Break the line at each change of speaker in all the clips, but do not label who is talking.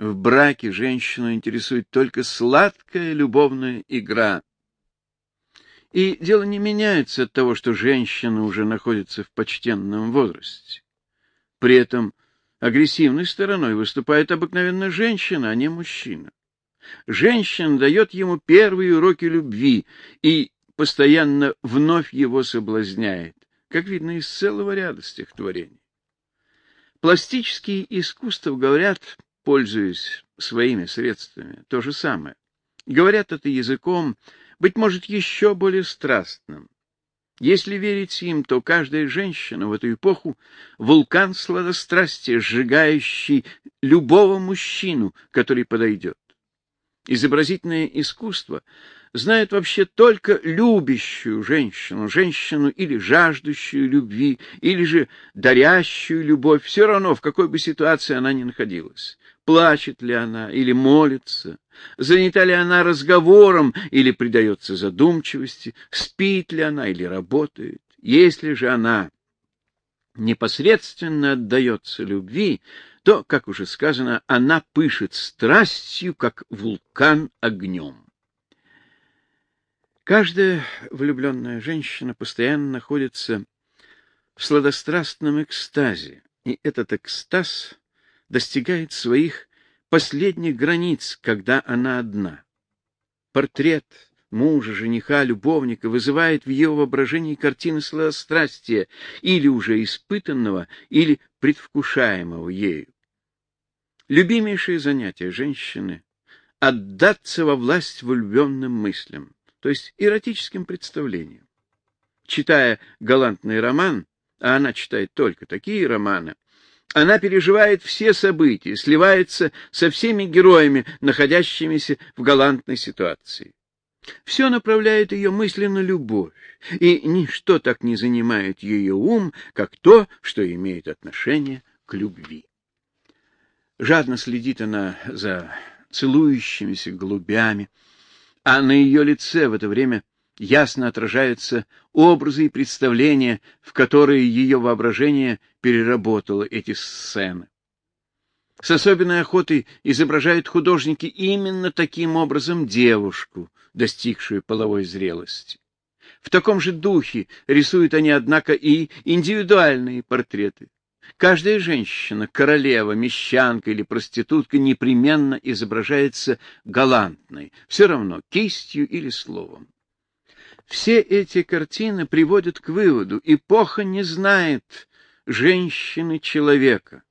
В браке женщину интересует только сладкая любовная игра. И дело не меняется от того, что женщина уже находится в почтенном возрасте. При этом агрессивной стороной выступает обыкновенно женщина, а не мужчина. Женщина дает ему первые уроки любви и постоянно вновь его соблазняет, как видно из целого ряда стихотворений. Пластические искусства говорят, пользуясь своими средствами, то же самое. Говорят это языком, быть может, еще более страстным. Если верить им, то каждая женщина в эту эпоху — вулкан сладострастия, сжигающий любого мужчину, который подойдет. Изобразительное искусство знает вообще только любящую женщину, женщину или жаждущую любви, или же дарящую любовь, все равно, в какой бы ситуации она ни находилась. Плачет ли она или молится, занята ли она разговором или предается задумчивости, спит ли она или работает. Если же она непосредственно отдается любви, то, как уже сказано, она пышет страстью, как вулкан огнем. Каждая влюбленная женщина постоянно находится в сладострастном экстазе, и этот экстаз достигает своих последних границ, когда она одна. Портрет мужа, жениха, любовника вызывает в ее воображении картины сладострастия, или уже испытанного, или предвкушаемого ею. Любимейшее занятие женщины — отдаться во власть влюбленным мыслям, то есть эротическим представлениям. Читая галантный роман, а она читает только такие романы, она переживает все события, сливается со всеми героями, находящимися в галантной ситуации. Все направляет ее мысли на любовь, и ничто так не занимает ее ум, как то, что имеет отношение к любви. Жадно следит она за целующимися голубями, а на ее лице в это время ясно отражаются образы и представления, в которые ее воображение переработало эти сцены. С особенной охотой изображают художники именно таким образом девушку, достигшую половой зрелости. В таком же духе рисуют они, однако, и индивидуальные портреты. Каждая женщина, королева, мещанка или проститутка непременно изображается галантной, все равно кистью или словом. Все эти картины приводят к выводу, эпоха не знает женщины-человека.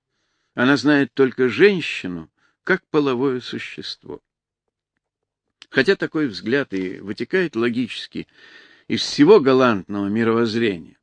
Она знает только женщину как половое существо. Хотя такой взгляд и вытекает логически из всего галантного мировоззрения,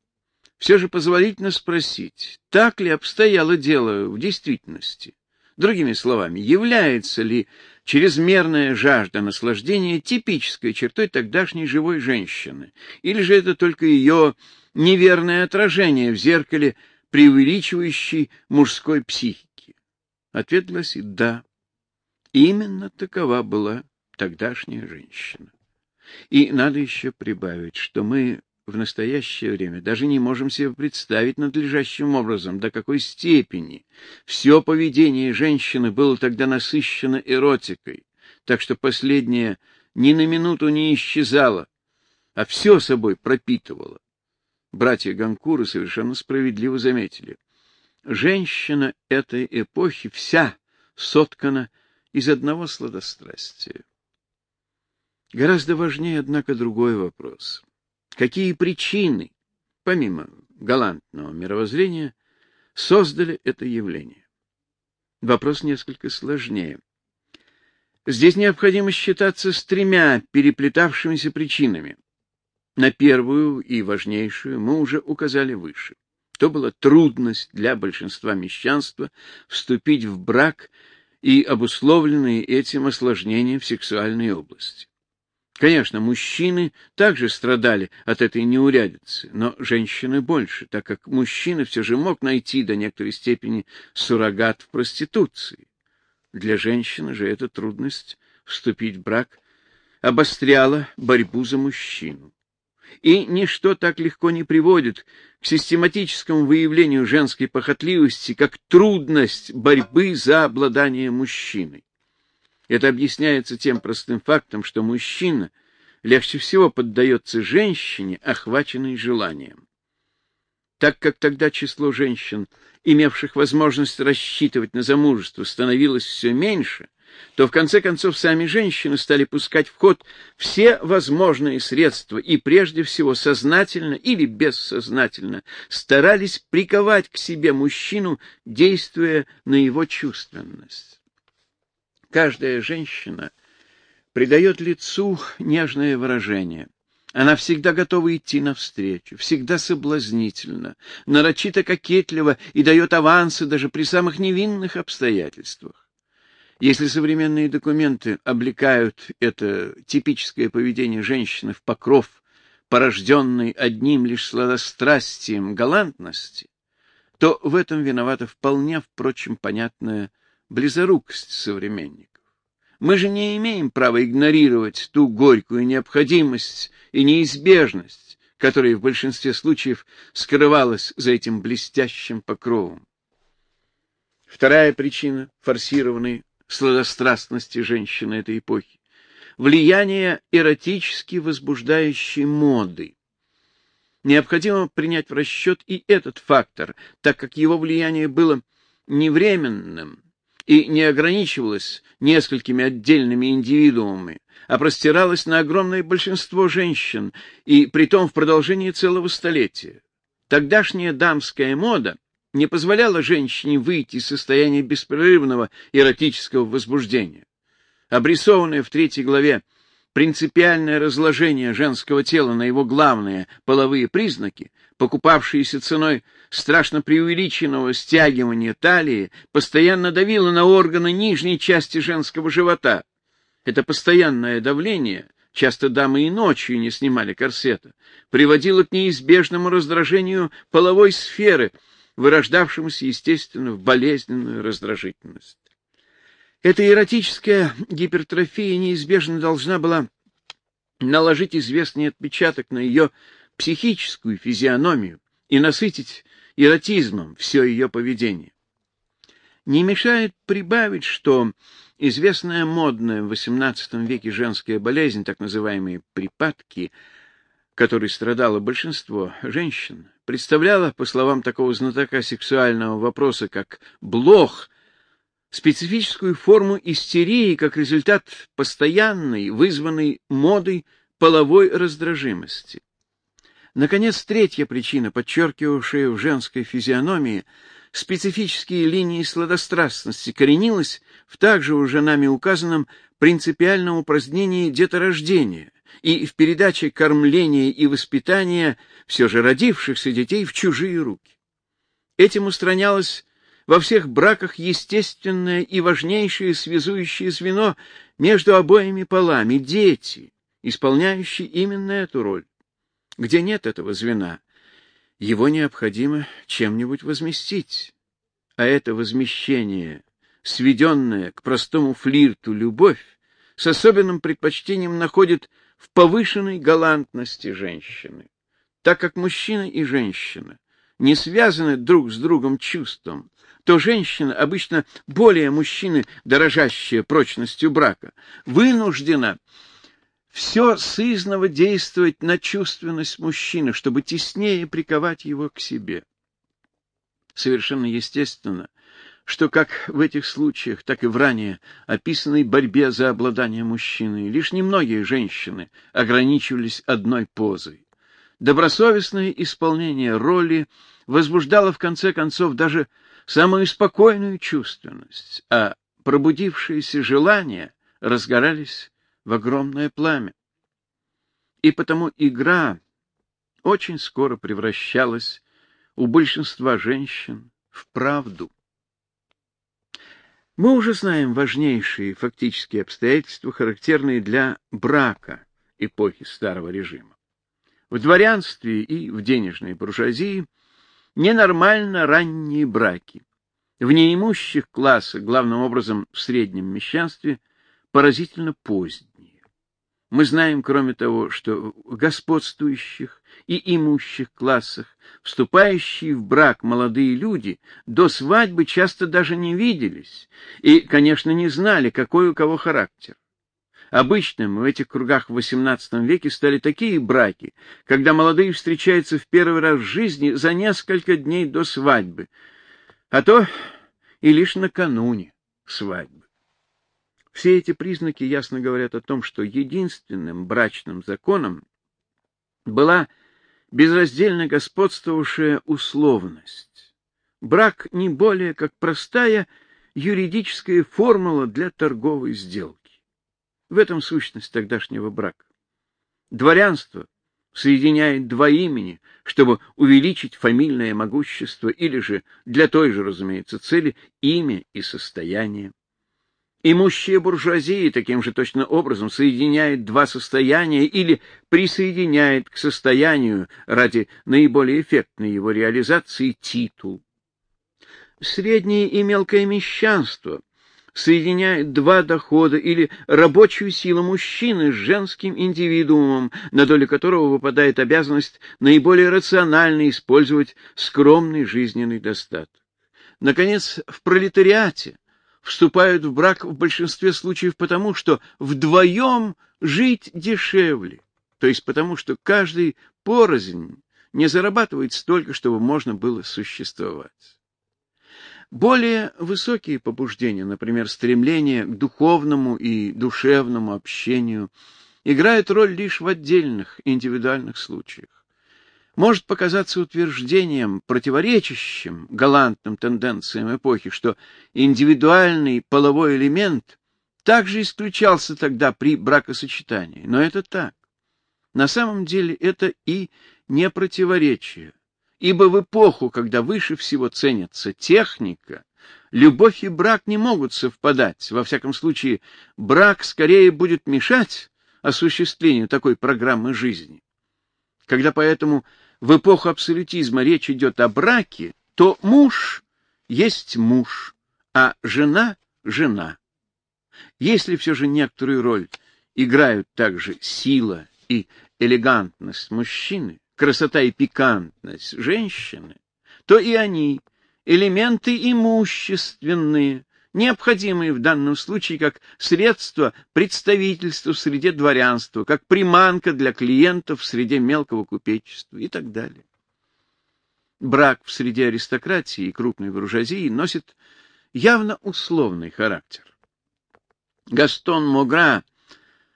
все же позволительно спросить, так ли обстояло дело в действительности? Другими словами, является ли чрезмерная жажда наслаждения типической чертой тогдашней живой женщины, или же это только ее неверное отражение в зеркале преувеличивающей мужской психики? Ответ гласит «да». Именно такова была тогдашняя женщина. И надо еще прибавить, что мы в настоящее время даже не можем себе представить надлежащим образом, до какой степени все поведение женщины было тогда насыщено эротикой, так что последняя ни на минуту не исчезала, а все собой пропитывала. Братья Ганкуры совершенно справедливо заметили. Женщина этой эпохи вся соткана из одного сладострастия. Гораздо важнее, однако, другой вопрос. Какие причины, помимо галантного мировоззрения, создали это явление? Вопрос несколько сложнее. Здесь необходимо считаться с тремя переплетавшимися причинами. На первую и важнейшую мы уже указали выше. То была трудность для большинства мещанства вступить в брак и обусловленные этим осложнения в сексуальной области. Конечно, мужчины также страдали от этой неурядицы, но женщины больше, так как мужчина все же мог найти до некоторой степени суррогат в проституции. Для женщины же эта трудность вступить в брак обостряла борьбу за мужчину. и ничто так легко не приводит к систематическому выявлению женской похотливости, как трудность борьбы за обладание мужчиной. Это объясняется тем простым фактом, что мужчина легче всего поддается женщине, охваченной желанием. Так как тогда число женщин, имевших возможность рассчитывать на замужество, становилось все меньше, то в конце концов сами женщины стали пускать в ход все возможные средства и прежде всего сознательно или бессознательно старались приковать к себе мужчину, действуя на его чувственность. Каждая женщина придает лицу нежное выражение. Она всегда готова идти навстречу, всегда соблазнительна, нарочито кокетлива и дает авансы даже при самых невинных обстоятельствах. Если современные документы облекают это типическое поведение женщины в покров, порожденный одним лишь сладострастием галантности, то в этом виновата вполне, впрочем, понятная близорукость современников. Мы же не имеем права игнорировать ту горькую необходимость и неизбежность, которая в большинстве случаев скрывалась за этим блестящим покровом. Вторая причина форсированной сладострастности женщины этой эпохи, влияние эротически возбуждающей моды. Необходимо принять в расчет и этот фактор, так как его влияние было невременным и не ограничивалось несколькими отдельными индивидуумами, а простиралось на огромное большинство женщин, и притом в продолжении целого столетия. Тогдашняя дамская мода не позволяла женщине выйти из состояния беспрерывного эротического возбуждения. Обрисованное в третьей главе принципиальное разложение женского тела на его главные половые признаки, покупавшиеся ценой страшно преувеличенного стягивания талии, постоянно давило на органы нижней части женского живота. Это постоянное давление часто дамы и ночью не снимали корсета, приводило к неизбежному раздражению половой сферы, вырождавшемуся, естественно, в болезненную раздражительность. Эта эротическая гипертрофия неизбежно должна была наложить известный отпечаток на ее психическую физиономию и насытить эротизмом все ее поведение. Не мешает прибавить, что известная модная в XVIII веке женская болезнь, так называемые припадки, которой страдало большинство женщин, представляла, по словам такого знатока сексуального вопроса, как блох, специфическую форму истерии как результат постоянной, вызванной модой половой раздражимости. Наконец, третья причина, подчеркивавшая в женской физиономии специфические линии сладострастности, коренилась в также уже нами указанном принципиальном упразднении деторождения, и в передаче кормления и воспитания все же родившихся детей в чужие руки. Этим устранялось во всех браках естественное и важнейшее связующее звено между обоими полами — дети, исполняющие именно эту роль. Где нет этого звена, его необходимо чем-нибудь возместить. А это возмещение, сведенное к простому флирту любовь, с особенным предпочтением находит в повышенной галантности женщины. Так как мужчина и женщина не связаны друг с другом чувством, то женщина, обычно более мужчины, дорожащая прочностью брака, вынуждена все сызново действовать на чувственность мужчины, чтобы теснее приковать его к себе. Совершенно естественно, что как в этих случаях, так и в ранее описанной борьбе за обладание мужчиной лишь немногие женщины ограничивались одной позой. Добросовестное исполнение роли возбуждало в конце концов даже самую спокойную чувственность, а пробудившиеся желания разгорались в огромное пламя. И потому игра очень скоро превращалась у большинства женщин в правду. Мы уже знаем важнейшие фактические обстоятельства, характерные для брака эпохи старого режима. В дворянстве и в денежной буржуазии ненормально ранние браки. В неимущих классах, главным образом в среднем мещанстве, поразительно поздние. Мы знаем, кроме того, что в господствующих и имущих классах вступающие в брак молодые люди до свадьбы часто даже не виделись и, конечно, не знали, какой у кого характер. Обычным в этих кругах в XVIII веке стали такие браки, когда молодые встречаются в первый раз в жизни за несколько дней до свадьбы, а то и лишь накануне свадьбы. Все эти признаки ясно говорят о том, что единственным брачным законом была безраздельно господствовавшая условность. Брак не более как простая юридическая формула для торговой сделки. В этом сущность тогдашнего брака. Дворянство соединяет два имени, чтобы увеличить фамильное могущество или же для той же, разумеется, цели имя и состояние. Имущая буржуазия таким же точно образом соединяет два состояния или присоединяет к состоянию ради наиболее эффектной его реализации титул. Среднее и мелкое мещанство соединяет два дохода или рабочую силу мужчины с женским индивидуумом, на долю которого выпадает обязанность наиболее рационально использовать скромный жизненный достаток. Наконец, в пролетариате вступают в брак в большинстве случаев потому, что вдвоем жить дешевле, то есть потому, что каждый порознь не зарабатывает столько, чтобы можно было существовать. Более высокие побуждения, например, стремление к духовному и душевному общению, играют роль лишь в отдельных индивидуальных случаях может показаться утверждением, противоречащим галантным тенденциям эпохи, что индивидуальный половой элемент также исключался тогда при бракосочетании. Но это так. На самом деле это и не противоречие, ибо в эпоху, когда выше всего ценится техника, любовь и брак не могут совпадать. Во всяком случае, брак скорее будет мешать осуществлению такой программы жизни. Когда поэтому в эпоху абсолютизма речь идет о браке, то муж есть муж, а жена — жена. Если все же некоторую роль играют также сила и элегантность мужчины, красота и пикантность женщины, то и они — элементы имущественные, необходимые в данном случае как средство представительства в среде дворянства, как приманка для клиентов в среде мелкого купечества и так далее. Брак в среде аристократии и крупной буржуазии носит явно условный характер. Гастон Могра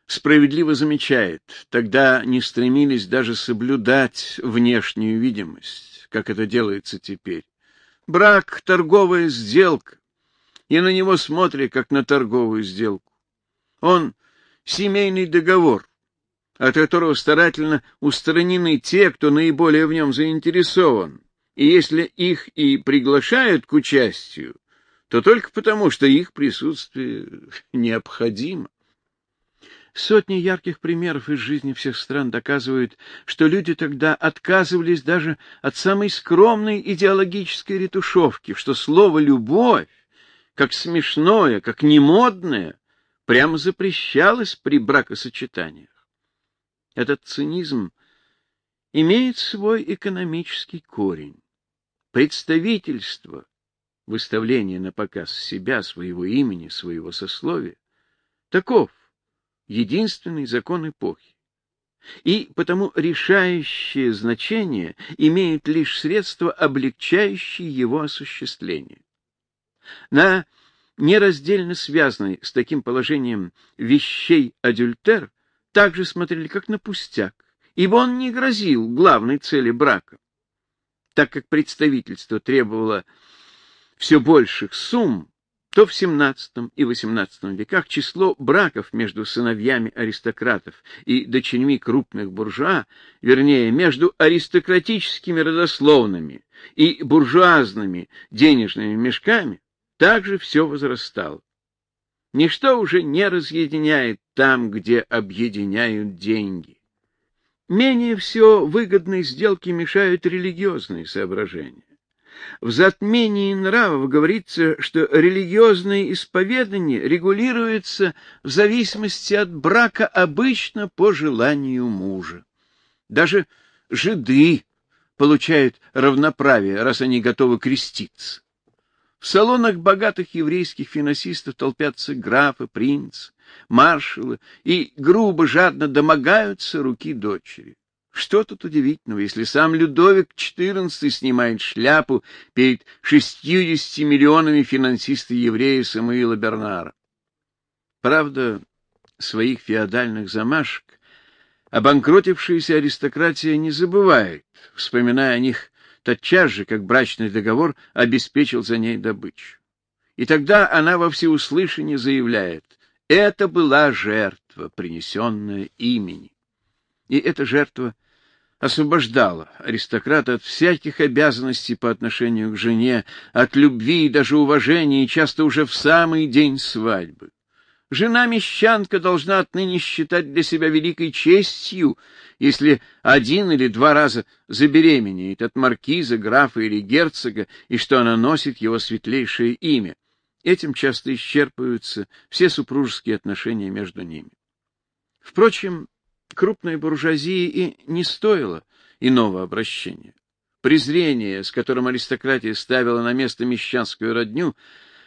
справедливо замечает, тогда не стремились даже соблюдать внешнюю видимость, как это делается теперь. Брак — торговая сделка, и на него смотрят, как на торговую сделку. Он — семейный договор, от которого старательно устранены те, кто наиболее в нем заинтересован, и если их и приглашают к участию, то только потому, что их присутствие необходимо. Сотни ярких примеров из жизни всех стран доказывают, что люди тогда отказывались даже от самой скромной идеологической ретушевки, что слово «любовь» как смешное, как немодное, прямо запрещалось при бракосочетаниях. Этот цинизм имеет свой экономический корень. Представительство, выставление на показ себя, своего имени, своего сословия, таков единственный закон эпохи. И потому решающее значение имеют лишь средства, облегчающие его осуществление. На нераздельно связанный с таким положением вещей адюльтер также смотрели как на пустяк, ибо он не грозил главной цели брака. Так как представительство требовало все больших сумм, то в XVII и XVIII веках число браков между сыновьями аристократов и дочерьми крупных буржуа, вернее, между аристократическими родословными и буржуазными денежными мешками, также все возрастало. Ничто уже не разъединяет там, где объединяют деньги. Менее всего выгодной сделки мешают религиозные соображения. В затмении нравов говорится, что религиозное исповедание регулируется в зависимости от брака обычно по желанию мужа. Даже жиды получают равноправие, раз они готовы креститься. В салонах богатых еврейских финансистов толпятся графы, принцы, маршалы и грубо, жадно домогаются руки дочери. Что тут удивительного, если сам Людовик XIV снимает шляпу перед шестьюдесятью миллионами финансиста-еврея Самуила Бернара? Правда, своих феодальных замашек обанкротившаяся аристократия не забывает, вспоминая о них тотчас же, как брачный договор обеспечил за ней добычу. И тогда она во всеуслышание заявляет, это была жертва, принесенная имени. И эта жертва освобождала аристократа от всяких обязанностей по отношению к жене, от любви и даже уважения, часто уже в самый день свадьбы. Жена-мещанка должна отныне считать для себя великой честью, если один или два раза забеременеет от маркиза, графа или герцога, и что она носит его светлейшее имя. Этим часто исчерпываются все супружеские отношения между ними. Впрочем, крупной буржуазии и не стоило иного обращения. Презрение, с которым аристократия ставила на место мещанскую родню,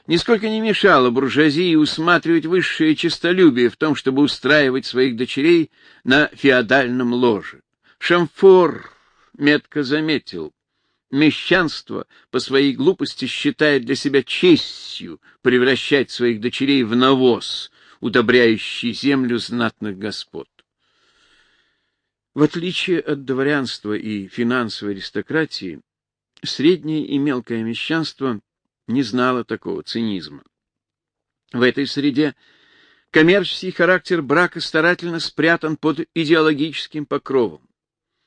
нисколько не мешало буржуазии усматривать высшее честолюбие в том, чтобы устраивать своих дочерей на феодальном ложе. Шамфор метко заметил, мещанство по своей глупости считает для себя честью превращать своих дочерей в навоз, удобряющий землю знатных господ. В отличие от дворянства и финансовой аристократии, среднее и мелкое мещанство не знало такого цинизма. В этой среде коммерческий характер брака старательно спрятан под идеологическим покровом.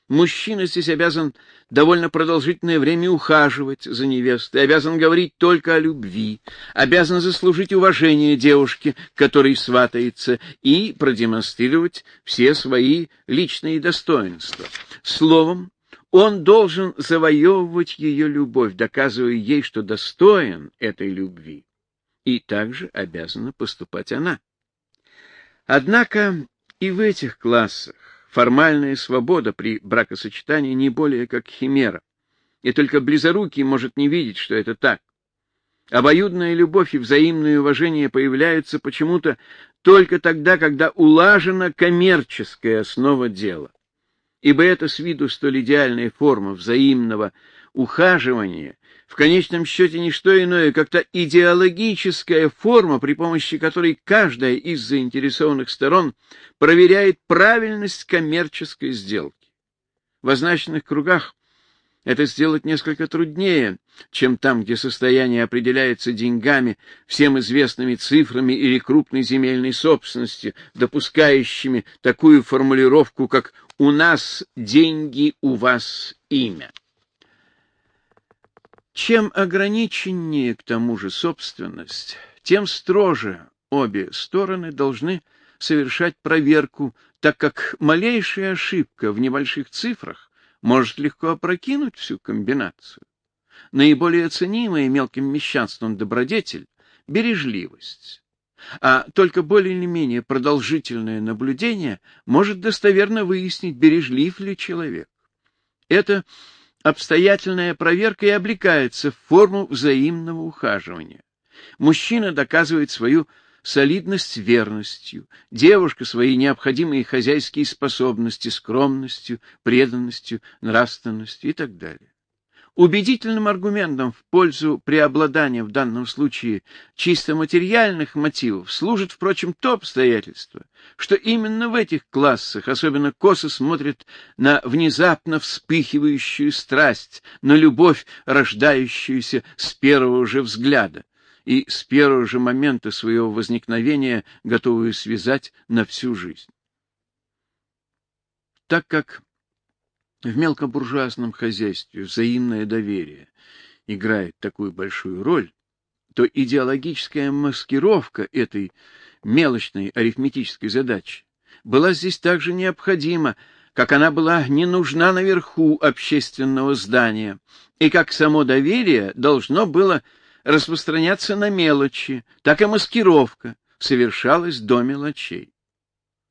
Мужчина здесь обязан довольно продолжительное время ухаживать за невестой, обязан говорить только о любви, обязан заслужить уважение девушки, которой сватается, и продемонстрировать все свои личные достоинства. Словом, он должен завоевывать ее любовь, доказывая ей, что достоин этой любви. И также обязана поступать она. Однако и в этих классах формальная свобода при бракосочетании не более как химера, и только близорукий может не видеть, что это так. Обоюдная любовь и взаимное уважение появляются почему-то только тогда, когда улажена коммерческая основа дела. Ибо это с виду столь идеальная форма взаимного ухаживания в конечном счете не что иное, как-то идеологическая форма, при помощи которой каждая из заинтересованных сторон проверяет правильность коммерческой сделки. В означенных кругах это сделать несколько труднее, чем там, где состояние определяется деньгами, всем известными цифрами или крупной земельной собственностью, допускающими такую формулировку, как «у нас деньги, у вас имя». Чем ограниченнее, к тому же, собственность, тем строже обе стороны должны совершать проверку, так как малейшая ошибка в небольших цифрах может легко опрокинуть всю комбинацию. Наиболее ценимая мелким мещанством добродетель — бережливость. А только более или менее продолжительное наблюдение может достоверно выяснить, бережлив ли человек. Это обстоятельная проверка и облекается в форму взаимного ухаживания. Мужчина доказывает свою солидность верностью, девушка свои необходимые хозяйские способности скромностью, преданностью, нравственностью и так далее. Убедительным аргументом в пользу преобладания в данном случае чисто материальных мотивов служит, впрочем, то обстоятельство, что именно в этих классах особенно косо смотрят на внезапно вспыхивающую страсть, на любовь, рождающуюся с первого же взгляда и с первого же момента своего возникновения готовую связать на всю жизнь. Так как в мелкобуржуазном хозяйстве взаимное доверие играет такую большую роль, то идеологическая маскировка этой мелочной арифметической задачи была здесь также необходима, как она была не нужна наверху общественного здания, и как само доверие должно было распространяться на мелочи, так и маскировка совершалась до мелочей.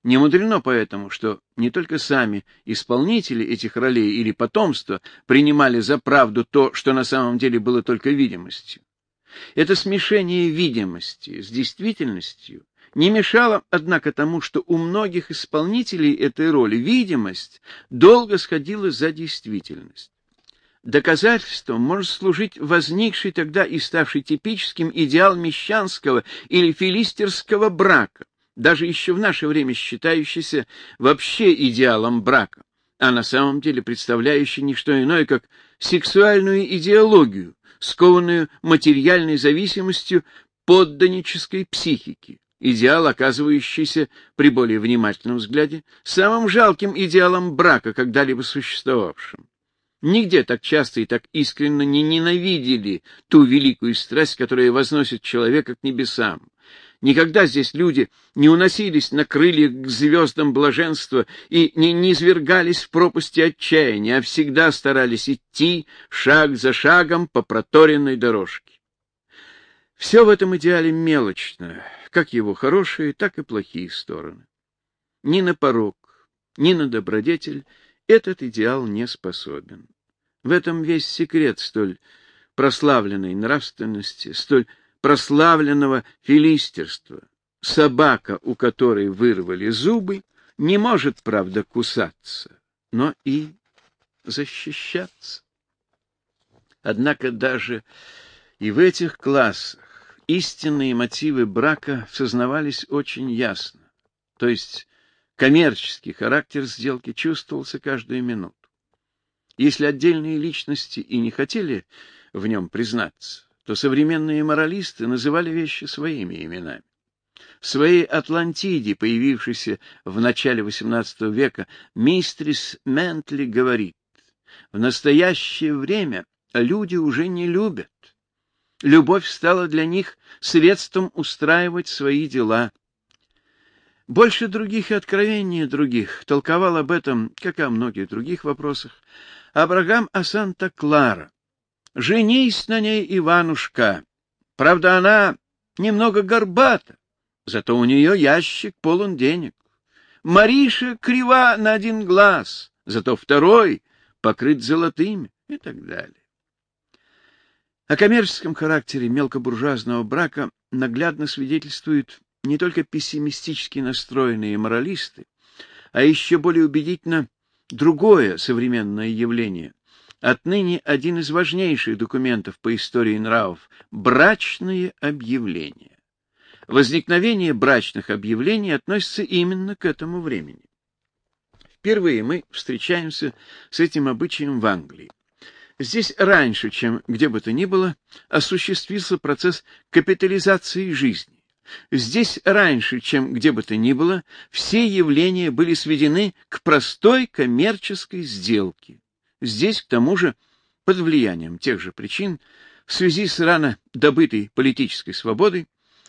Не мудрено поэтому, что не только сами исполнители этих ролей или потомство принимали за правду то, что на самом деле было только видимостью. Это смешение видимости с действительностью не мешало, однако, тому, что у многих исполнителей этой роли видимость долго сходила за действительность. Доказательством может служить возникший тогда и ставший типическим идеал мещанского или филистерского брака, даже еще в наше время считающийся вообще идеалом брака, а на самом деле представляющий не что иное, как сексуальную идеологию, скованную материальной зависимостью подданнической психики, идеал, оказывающийся при более внимательном взгляде самым жалким идеалом брака, когда-либо существовавшим. Нигде так часто и так искренне не ненавидели ту великую страсть, которая возносит человека к небесам. Никогда здесь люди не уносились на крыльях к звездам блаженства и не низвергались в пропасти отчаяния, а всегда старались идти шаг за шагом по проторенной дорожке. Все в этом идеале мелочно, как его хорошие, так и плохие стороны. Ни на порог, ни на добродетель этот идеал не способен. В этом весь секрет столь прославленной нравственности, столь прославленного филистерства. Собака, у которой вырвали зубы, не может, правда, кусаться, но и защищаться. Однако даже и в этих классах истинные мотивы брака сознавались очень ясно. То есть Коммерческий характер сделки чувствовался каждую минуту. Если отдельные личности и не хотели в нем признаться, то современные моралисты называли вещи своими именами. В своей Атлантиде, появившейся в начале XVIII века, мистрис Ментли говорит, в настоящее время люди уже не любят. Любовь стала для них средством устраивать свои дела — больше других и откровений других толковал об этом, как и о многих других вопросах, Абрагам о Санта-Клара. «Женись на ней, Иванушка. Правда, она немного горбата, зато у нее ящик полон денег. Мариша крива на один глаз, зато второй покрыт золотыми» и так далее. О коммерческом характере мелкобуржуазного брака наглядно свидетельствует не только пессимистически настроенные моралисты, а еще более убедительно другое современное явление. Отныне один из важнейших документов по истории нравов — брачные объявления. Возникновение брачных объявлений относится именно к этому времени. Впервые мы встречаемся с этим обычаем в Англии. Здесь раньше, чем где бы то ни было, осуществился процесс капитализации жизни. Здесь раньше, чем где бы то ни было, все явления были сведены к простой коммерческой сделке. Здесь, к тому же, под влиянием тех же причин, в связи с рано добытой политической свободой,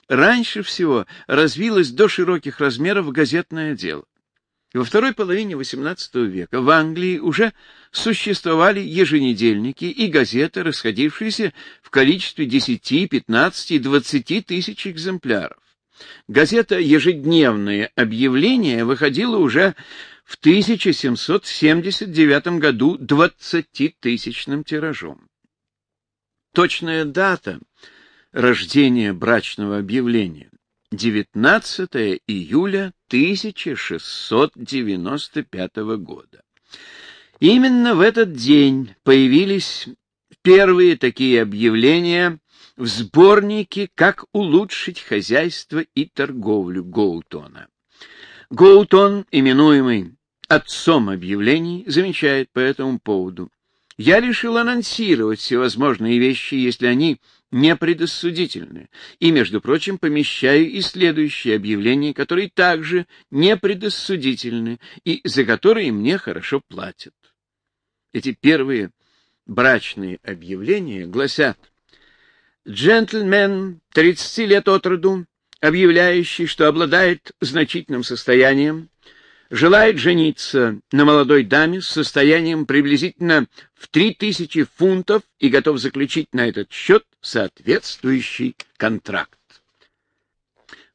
раньше всего развилось до широких размеров газетное дело. Во второй половине XVIII века в Англии уже существовали еженедельники и газеты, расходившиеся в количестве 10, 15 и 20 тысяч экземпляров. Газета «Ежедневные объявления» выходила уже в 1779 году 20-тысячным тиражом. Точная дата рождения брачного объявления 19 июля 1695 года. Именно в этот день появились первые такие объявления в сборнике «Как улучшить хозяйство и торговлю» Гоутона. Гоутон, именуемый отцом объявлений, замечает по этому поводу. «Я решил анонсировать всевозможные вещи, если они не предосудительны, и, между прочим, помещаю и следующие объявления, которые также не предосудительны и за которые мне хорошо платят. Эти первые брачные объявления гласят «Джентльмен, 30 лет от роду, объявляющий, что обладает значительным состоянием, желает жениться на молодой даме с состоянием приблизительно в 3000 фунтов и готов заключить на этот счет соответствующий контракт.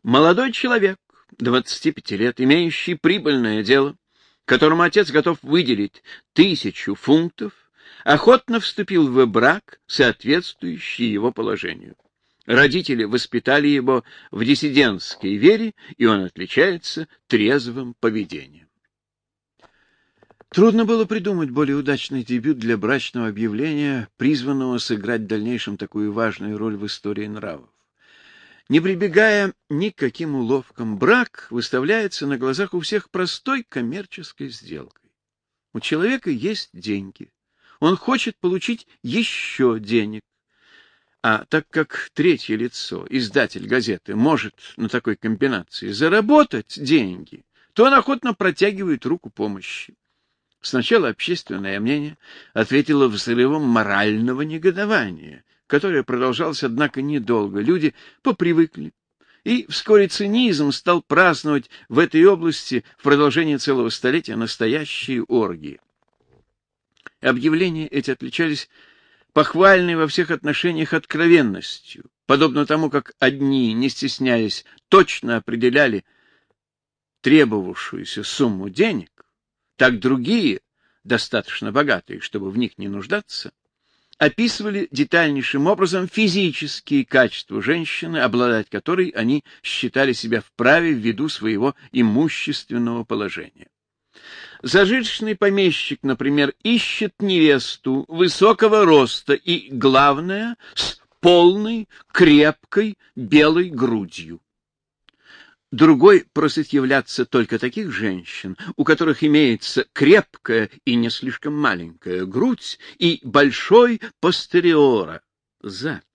Молодой человек, 25 лет, имеющий прибыльное дело, которому отец готов выделить тысячу фунтов, охотно вступил в брак, соответствующий его положению. Родители воспитали его в диссидентской вере, и он отличается трезвым поведением. Трудно было придумать более удачный дебют для брачного объявления, призванного сыграть в дальнейшем такую важную роль в истории нравов. Не прибегая ни к каким уловкам, брак выставляется на глазах у всех простой коммерческой сделкой. У человека есть деньги. Он хочет получить еще денег. А так как третье лицо, издатель газеты, может на такой комбинации заработать деньги, то он охотно протягивает руку помощи. Сначала общественное мнение ответило взрывом морального негодования, которое продолжалось, однако, недолго. Люди попривыкли. И вскоре цинизм стал праздновать в этой области в продолжении целого столетия настоящие оргии. Объявления эти отличались похвальной во всех отношениях откровенностью, подобно тому, как одни, не стесняясь, точно определяли требовавшуюся сумму денег, так другие, достаточно богатые, чтобы в них не нуждаться, описывали детальнейшим образом физические качества женщины, обладать которой они считали себя вправе ввиду своего имущественного положения. Зажиточный помещик, например, ищет невесту высокого роста и, главное, с полной, крепкой, белой грудью. Другой просит являться только таких женщин, у которых имеется крепкая и не слишком маленькая грудь и большой постериора, зад.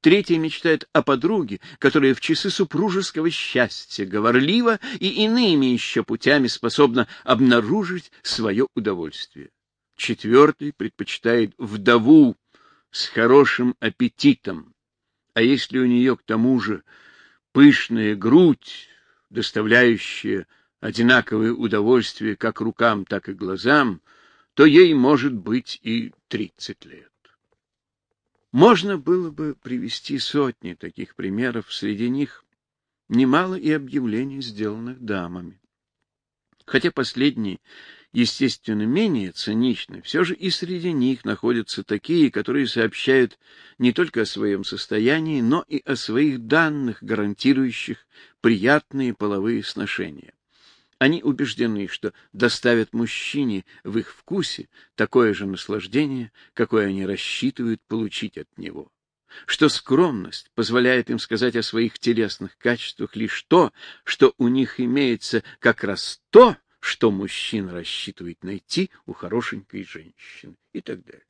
Третья мечтает о подруге, которая в часы супружеского счастья говорлива и иными еще путями способна обнаружить свое удовольствие. Четвертый предпочитает вдову с хорошим аппетитом, а если у нее к тому же пышная грудь, доставляющая одинаковое удовольствие как рукам, так и глазам, то ей может быть и тридцать лет. Можно было бы привести сотни таких примеров, среди них немало и объявлений, сделанных дамами. Хотя последние, естественно, менее циничны, все же и среди них находятся такие, которые сообщают не только о своем состоянии, но и о своих данных, гарантирующих приятные половые сношения. Они убеждены, что доставят мужчине в их вкусе такое же наслаждение, какое они рассчитывают получить от него. Что скромность позволяет им сказать о своих телесных качествах лишь то, что у них имеется как раз то, что мужчина рассчитывает найти у хорошенькой женщины и так далее.